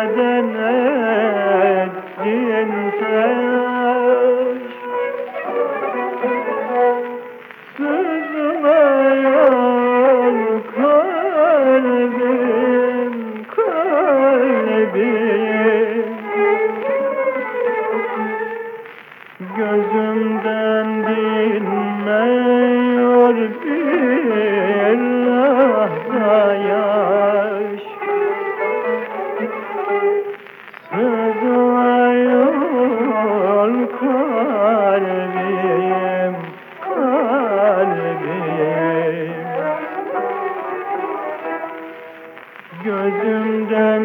Neden ettin Sızlayan kalbim, kalbim. Gözümden dinmiyor bir kalbim, kalbim. Gözümden